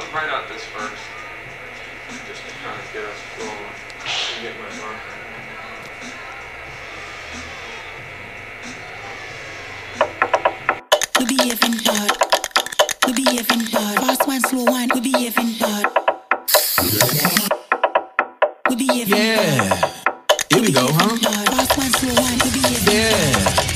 I'll write out this first, just to kind of get us going. Get my marker. We behaving bad. We behaving bad. Fast one, slow one. We behaving bad. We behaving Yeah. bad. Here we go, huh? Fast one, slow one. We behaving Yeah.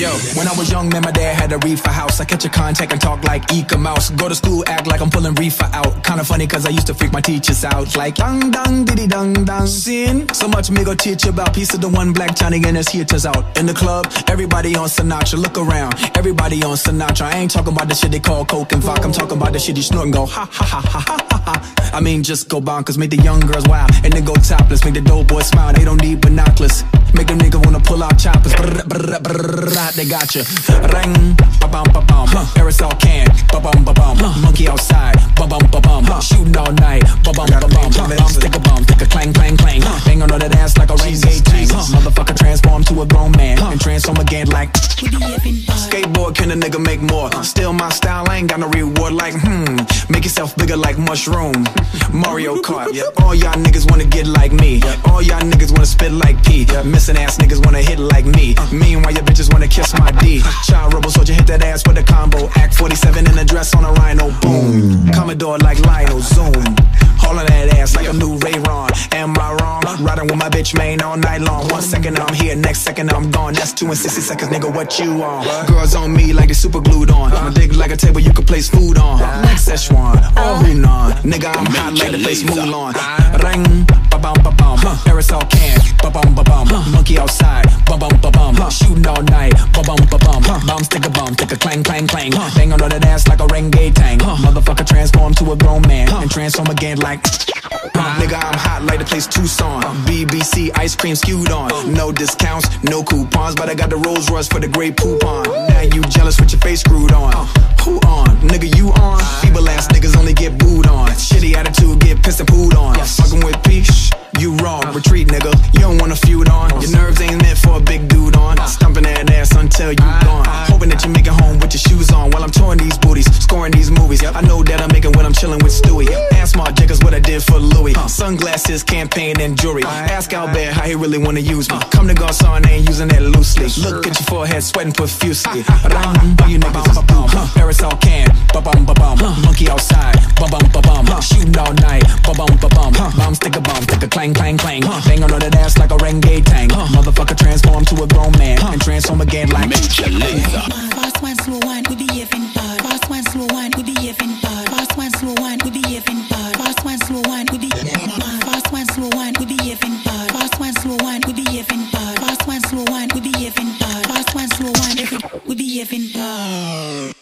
Yo, when I was young, man, my dad had a reefer house. I catch a contact and talk like Eek-A-Mouse. Go to school, act like I'm pulling reefer out. Kinda funny, cause I used to freak my teachers out. Like, dang, dang, diddy, dang, dang. Sin. So much me go teach about. Piece of the one black Johnny and his heaters out. In the club, everybody on Sinatra. Look around, everybody on Sinatra. I ain't talking about the shit they call coke and vodka. I'm talking about the shit you snort and go, ha, ha, ha, ha, ha, ha. I mean, just go bonkers, make the young girls wild. And then go topless, make the dope boys smile. They don't need binoculars. Make them niggas wanna pull out choppers. Brr, brr, brr, they got you. Ring, ba bum ba bum. Aerosol can, ba bum ba bum. Monkey outside, bum ba bum. Bum stick a bum, stick a clang clang clang. Bang on that ass like a reggae tank. Motherfucker transform to a grown man and transform again like. We behaving bad. Skateboard, can a nigga make more? Still my style, I ain't got no reward like, hmm. Make yourself bigger like mushroom. Mario Kart, yeah. All y'all niggas wanna get like me. All y'all niggas wanna spit like P. Missing ass niggas wanna hit like me. Meanwhile, your bitches wanna kiss my D. Child rebel soldier hit that ass with a combo. Act 47 in a dress on a rhino, boom. Commodore like Lionel, zoom. Riding with my bitch main all night long. One second I'm here, next second I'm gone. That's two and 60 seconds, nigga, what you on? Girls on me like they super glued on. My dick like a table you can place food on. Next Szechuan, oh Hunan. Nigga, I'm hot like the place Mulan. Ring, ba bum ba bum. Aerosol can, ba bum ba bum. Monkey outside, ba bum ba bum. Shooting all night, ba bum ba bum. Bomb stick a bum, stick a clang clang clang. Bang on that ass like a renegade tank. Motherfucker transform to a grown man and transform again like. Nigga, I'm hot like the place Tucson. BBC ice cream skewed on. No discounts, no coupons, but I got the Rolls Royce for the Grey Poupon. Now you jealous with your face screwed on. Who on? Nigga, you on? Feeble ass niggas only get booed on. Shitty attitude, get pissed and pooed on. Fucking with peace, you wrong. Retreat, nigga. You don't wanna feud on. Your nerves ain't meant for a big dude on. Stumping that ass until you ah. gone. Hoping that you make it home with your shoes on while I'm touring these booties, scoring these movies. I know that I'm making when I'm chilling with Stewie. Ask Marc Jacobs what I did for Louis. Sunglasses, campaign, and jewelry. Ask Albert how he really wanna use me. Comme des Garçons, I ain't using that loosely. Look at your forehead, sweating profusely. Ram, you niggas is bum. Aerosol can, ba bum ba bum. Monkey outside, ba bum ba bum. Shooting all night, ba bum ba bum. Bomb stick a bomb, stick a clang clang clang. Bang on that ass like a renegade tank. Motherfucker transform to a grown man and transform again like. Fast one, slow one. We behaving bad. Fast one, slow one. Behaving bad. Fast one, slow one. We be. Fast one, slow one. We behaving bad. Fast one, slow one. We behaving bad. Fast one, slow one. We behaving bad. Fast one, slow one. We behaving bad.